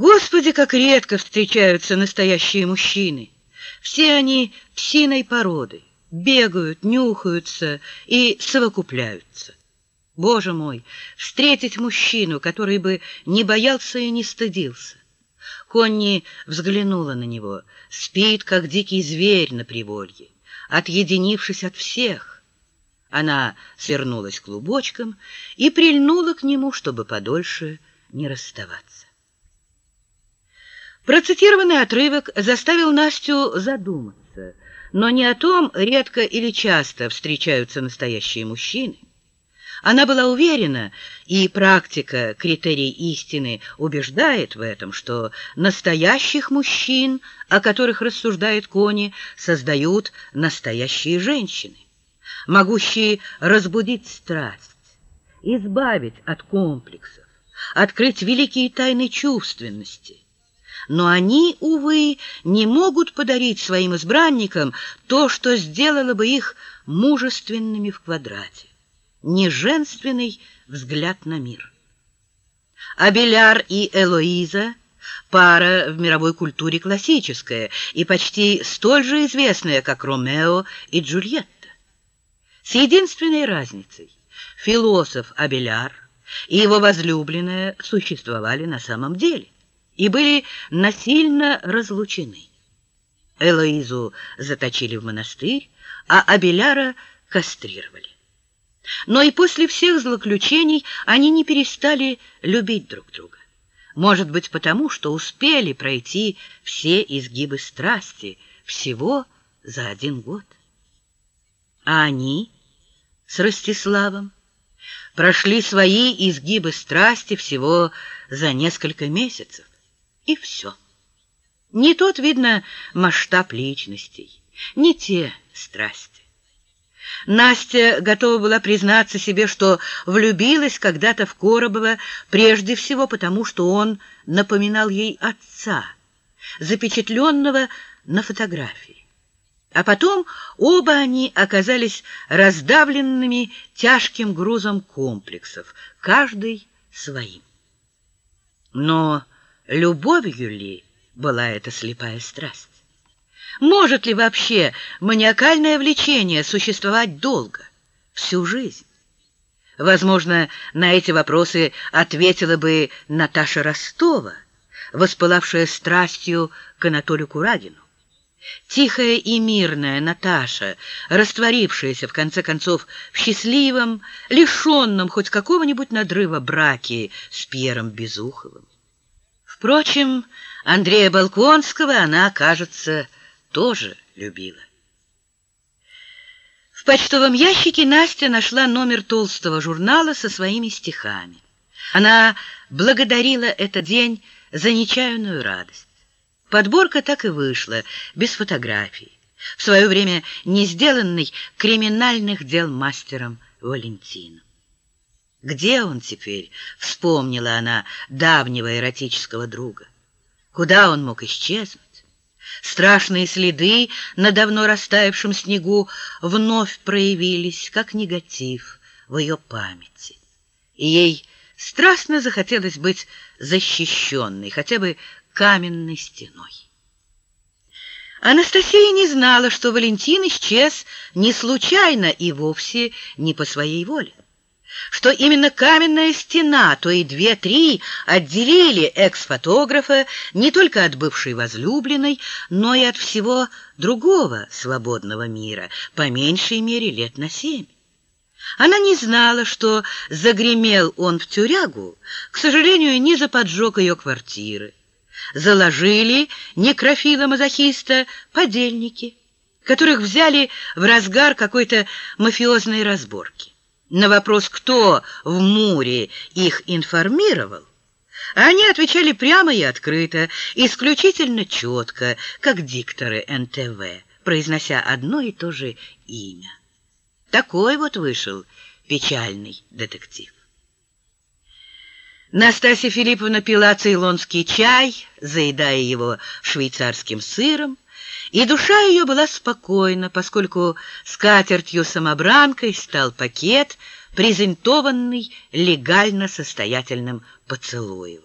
Господи, как редко встречаются настоящие мужчины! Все они псиной породы, бегают, нюхаются и совокупляются. Боже мой, встретить мужчину, который бы не боялся и не стыдился. Конни взглянула на него, спит, как дикий зверь на приволье, отъединившись от всех. Она свернулась клубочком и прильнула к нему, чтобы подольше не расставаться. Процитированный отрывок заставил Настю задуматься, но не о том, редко или часто встречаются настоящие мужчины. Она была уверена, и практика критерий истины убеждает в этом, что настоящих мужчин, о которых рассуждает Кони, создают настоящие женщины, могущие разбудить страсть, избавить от комплексов, открыть великие тайны чувственности. Но они, увы, не могут подарить своим избранникам то, что сделало бы их мужественными в квадрате неженственный взгляд на мир. Абеляр и Элоиза – пара в мировой культуре классическая и почти столь же известная, как Ромео и Джульетта. С единственной разницей – философ Абеляр и его возлюбленная существовали на самом деле и были насильно разлучены. Элоизу заточили в монастырь, а Абеляра кастрировали. Но и после всех злоключений они не перестали любить друг друга. Может быть, потому, что успели пройти все изгибы страсти всего за один год. А они с Ростиславом прошли свои изгибы страсти всего за несколько месяцев. И все. Не тот, видно, масштаб личностей, не те страсти. Настя готова была признаться себе, что влюбилась когда-то в Коробова прежде всего потому, что он напоминал ей отца, запечатленного на фотографии. А потом оба они оказались раздавленными тяжким грузом комплексов, каждый своим. Но любовью ли была эта слепая страсть? Может ли вообще маниакальное влечение существовать долго, всю жизнь? Возможно, на эти вопросы ответила бы Наташа Ростова, воспылавшая страстью к Анатолию Курагину. Тихая и мирная Наташа, растворившаяся, в конце концов, в счастливом, лишенном хоть какого-нибудь надрыва браке с Пьером Безуховым. Впрочем, Андрея Балконского она, кажется, тоже любила. В почтовом ящике Настя нашла номер толстого журнала со своими стихами. Она благодарила этот день за нечаянную радость. Подборка так и вышла, без фотографий, в свое время не сделанный криминальных дел мастером Валентином. Где он теперь, вспомнила она давнего эротического друга? Куда он мог исчезнуть? Страшные следы на давно растаявшем снегу вновь проявились, как негатив в ее памяти. И ей страстно захотелось быть защищенной, хотя бы каменной стеной. Анастасия не знала, что Валентин исчез не случайно и вовсе не по своей воле что именно каменная стена, то и две-три, отделили экс-фотографа не только от бывшей возлюбленной, но и от всего другого свободного мира, по меньшей мере лет на семь. Она не знала, что загремел он в тюрягу, к сожалению, не за поджог ее квартиры. Заложили некрофила-мазохиста подельники, которых взяли в разгар какой-то мафиозной разборки. На вопрос, кто в Муре их информировал, они отвечали прямо и открыто, исключительно четко, как дикторы НТВ, произнося одно и то же имя. Такой вот вышел печальный детектив. Настасья Филипповна пила цейлонский чай, заедая его швейцарским сыром, и душа ее была спокойна, поскольку скатертью-самобранкой стал пакет, презентованный легально состоятельным поцелуем.